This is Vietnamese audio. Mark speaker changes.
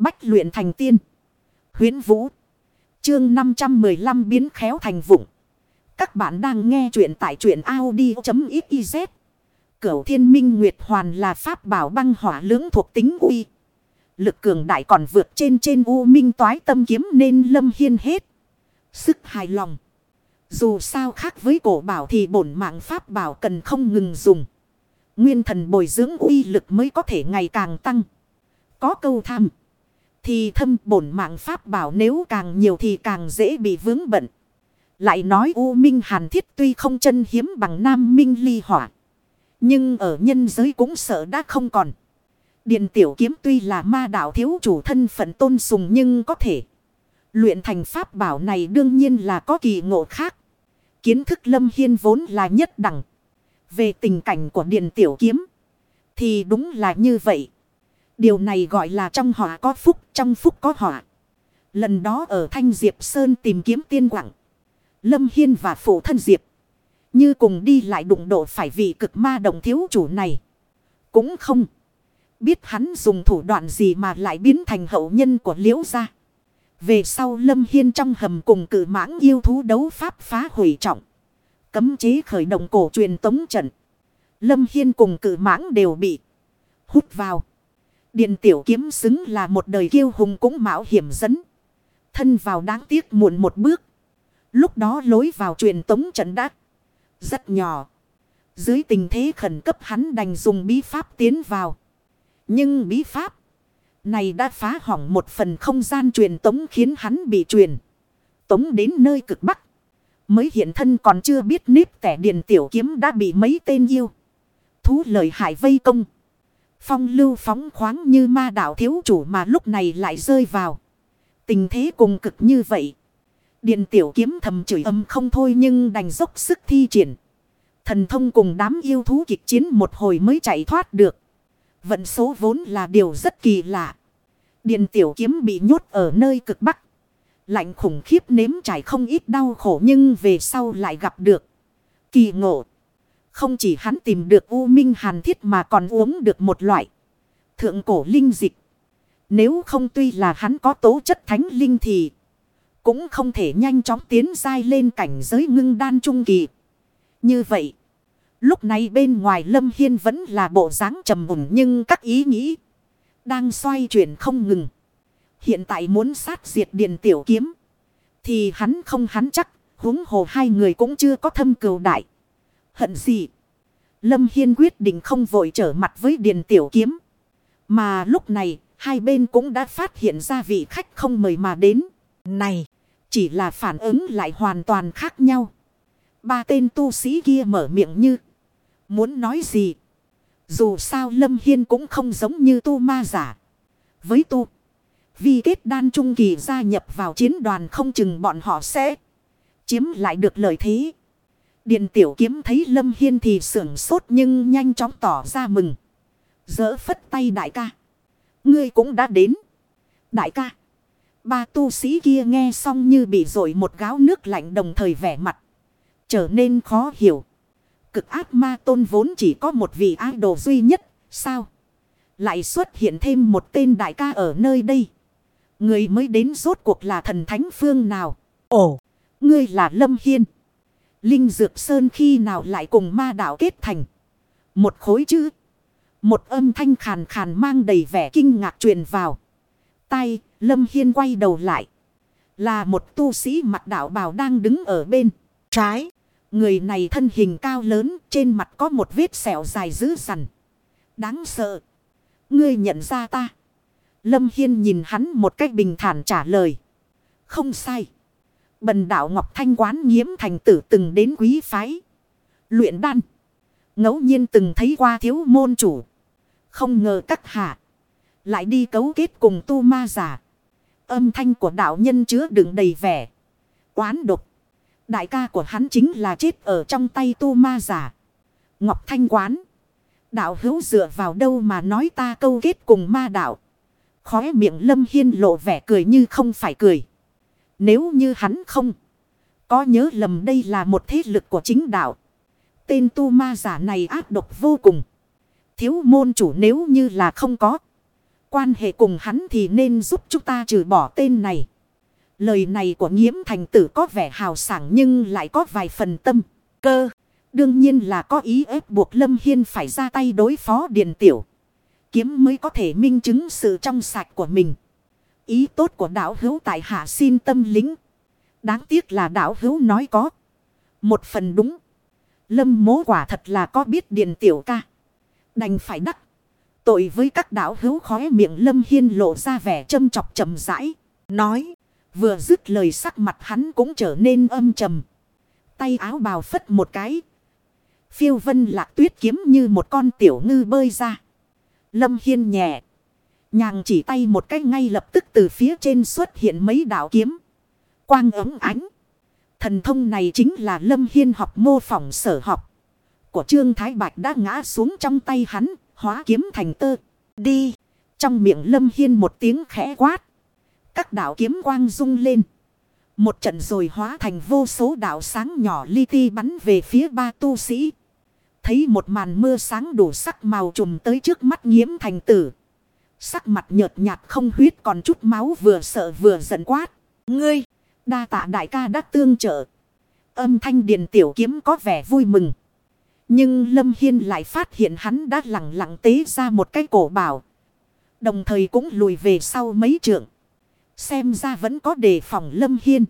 Speaker 1: Bách luyện thành tiên. Huyến Vũ. Chương 515 biến khéo thành vụng. Các bạn đang nghe truyện tại truyện Audi.xyz. Cửu thiên minh Nguyệt Hoàn là pháp bảo băng hỏa lưỡng thuộc tính uy. Lực cường đại còn vượt trên trên u minh toái tâm kiếm nên lâm hiên hết. Sức hài lòng. Dù sao khác với cổ bảo thì bổn mạng pháp bảo cần không ngừng dùng. Nguyên thần bồi dưỡng uy lực mới có thể ngày càng tăng. Có câu tham. Thì thâm bổn mạng pháp bảo nếu càng nhiều thì càng dễ bị vướng bận. Lại nói U Minh Hàn Thiết tuy không chân hiếm bằng Nam Minh Ly Hỏa. Nhưng ở nhân giới cũng sợ đã không còn. Điện tiểu kiếm tuy là ma đạo thiếu chủ thân phận tôn sùng nhưng có thể. Luyện thành pháp bảo này đương nhiên là có kỳ ngộ khác. Kiến thức lâm hiên vốn là nhất đẳng. Về tình cảnh của điện tiểu kiếm. Thì đúng là như vậy. Điều này gọi là trong họa có phúc, trong phúc có họa. Lần đó ở Thanh Diệp Sơn tìm kiếm tiên quảng. Lâm Hiên và phụ thân Diệp. Như cùng đi lại đụng độ phải vị cực ma đồng thiếu chủ này. Cũng không. Biết hắn dùng thủ đoạn gì mà lại biến thành hậu nhân của liễu gia. Về sau Lâm Hiên trong hầm cùng cử mãng yêu thú đấu pháp phá hủy trọng. Cấm chế khởi động cổ truyền tống trận. Lâm Hiên cùng cử mãng đều bị hút vào. Điện tiểu kiếm xứng là một đời kiêu hùng cũng mạo hiểm dẫn. Thân vào đáng tiếc muộn một bước. Lúc đó lối vào truyền tống trận đắc. Rất nhỏ. Dưới tình thế khẩn cấp hắn đành dùng bí pháp tiến vào. Nhưng bí pháp này đã phá hỏng một phần không gian truyền tống khiến hắn bị truyền. Tống đến nơi cực bắc. Mới hiện thân còn chưa biết nếp tẻ điện tiểu kiếm đã bị mấy tên yêu. Thú lời hại vây công. Phong lưu phóng khoáng như ma đạo thiếu chủ mà lúc này lại rơi vào. Tình thế cùng cực như vậy. Điện tiểu kiếm thầm chửi âm không thôi nhưng đành dốc sức thi triển. Thần thông cùng đám yêu thú kịch chiến một hồi mới chạy thoát được. Vận số vốn là điều rất kỳ lạ. Điện tiểu kiếm bị nhốt ở nơi cực bắc. Lạnh khủng khiếp nếm trải không ít đau khổ nhưng về sau lại gặp được. Kỳ ngộ. Không chỉ hắn tìm được U Minh Hàn Thiết mà còn uống được một loại. Thượng cổ linh dịch. Nếu không tuy là hắn có tố chất thánh linh thì. Cũng không thể nhanh chóng tiến dai lên cảnh giới ngưng đan trung kỳ. Như vậy. Lúc này bên ngoài Lâm Hiên vẫn là bộ dáng trầm mùng nhưng các ý nghĩ. Đang xoay chuyển không ngừng. Hiện tại muốn sát diệt điện tiểu kiếm. Thì hắn không hắn chắc. huống hồ hai người cũng chưa có thâm cừu đại. Hận gì? Lâm Hiên quyết định không vội trở mặt với Điền Tiểu Kiếm. Mà lúc này, hai bên cũng đã phát hiện ra vị khách không mời mà đến. Này, chỉ là phản ứng lại hoàn toàn khác nhau. Ba tên tu sĩ kia mở miệng như. Muốn nói gì? Dù sao Lâm Hiên cũng không giống như tu ma giả. Với tu. Vì kết đan trung kỳ gia nhập vào chiến đoàn không chừng bọn họ sẽ chiếm lại được lợi thế. Điện tiểu kiếm thấy Lâm Hiên thì sưởng sốt nhưng nhanh chóng tỏ ra mừng. Giỡ phất tay đại ca. Ngươi cũng đã đến. Đại ca. Ba tu sĩ kia nghe xong như bị rội một gáo nước lạnh đồng thời vẻ mặt. Trở nên khó hiểu. Cực ác ma tôn vốn chỉ có một vị idol duy nhất. Sao? Lại xuất hiện thêm một tên đại ca ở nơi đây. Người mới đến rốt cuộc là thần thánh phương nào? Ồ! Ngươi là Lâm Hiên. Linh Dược Sơn khi nào lại cùng ma đạo kết thành. Một khối chứ. Một âm thanh khàn khàn mang đầy vẻ kinh ngạc truyền vào. Tay, Lâm Hiên quay đầu lại. Là một tu sĩ mặt đạo bào đang đứng ở bên. Trái. Người này thân hình cao lớn, trên mặt có một vết sẹo dài dữ dằn. Đáng sợ. Ngươi nhận ra ta. Lâm Hiên nhìn hắn một cách bình thản trả lời. Không sai. Bần đạo Ngọc Thanh quán nhiễm thành tử từng đến quý phái. Luyện đan. ngẫu nhiên từng thấy qua thiếu môn chủ. Không ngờ các hạ. Lại đi cấu kết cùng tu ma giả. Âm thanh của đạo nhân chứa đựng đầy vẻ. Quán độc. Đại ca của hắn chính là chết ở trong tay tu ma giả. Ngọc Thanh quán. Đạo hữu dựa vào đâu mà nói ta câu kết cùng ma đạo. Khóe miệng lâm hiên lộ vẻ cười như không phải cười. Nếu như hắn không có nhớ lầm đây là một thế lực của chính đạo. Tên tu ma giả này ác độc vô cùng. Thiếu môn chủ nếu như là không có. Quan hệ cùng hắn thì nên giúp chúng ta trừ bỏ tên này. Lời này của nghiễm thành tử có vẻ hào sảng nhưng lại có vài phần tâm, cơ. Đương nhiên là có ý ép buộc Lâm Hiên phải ra tay đối phó Điền Tiểu. Kiếm mới có thể minh chứng sự trong sạch của mình. Ý tốt của đạo hữu tại hạ xin tâm lính. Đáng tiếc là đạo hữu nói có. Một phần đúng. Lâm mố quả thật là có biết Điền Tiểu ca. Đành phải đắc. Tội với các đạo hữu khóe miệng Lâm Hiên lộ ra vẻ châm chọc trầm rãi. Nói. Vừa dứt lời sắc mặt hắn cũng trở nên âm trầm. Tay áo bào phất một cái. Phiêu vân lạc tuyết kiếm như một con tiểu ngư bơi ra. Lâm Hiên nhẹ. Nhàng chỉ tay một cái ngay lập tức từ phía trên xuất hiện mấy đạo kiếm. Quang ấm ánh. Thần thông này chính là Lâm Hiên học mô phỏng sở học. Của Trương Thái Bạch đã ngã xuống trong tay hắn, hóa kiếm thành tơ. Đi. Trong miệng Lâm Hiên một tiếng khẽ quát. Các đạo kiếm quang rung lên. Một trận rồi hóa thành vô số đạo sáng nhỏ li ti bắn về phía ba tu sĩ. Thấy một màn mưa sáng đủ sắc màu trùm tới trước mắt nhiễm thành tử. Sắc mặt nhợt nhạt không huyết còn chút máu vừa sợ vừa giận quát. Ngươi, đa tạ đại ca đã tương trợ. Âm thanh điền tiểu kiếm có vẻ vui mừng. Nhưng Lâm Hiên lại phát hiện hắn đã lặng lặng tế ra một cái cổ bảo. Đồng thời cũng lùi về sau mấy trượng. Xem ra vẫn có đề phòng Lâm Hiên.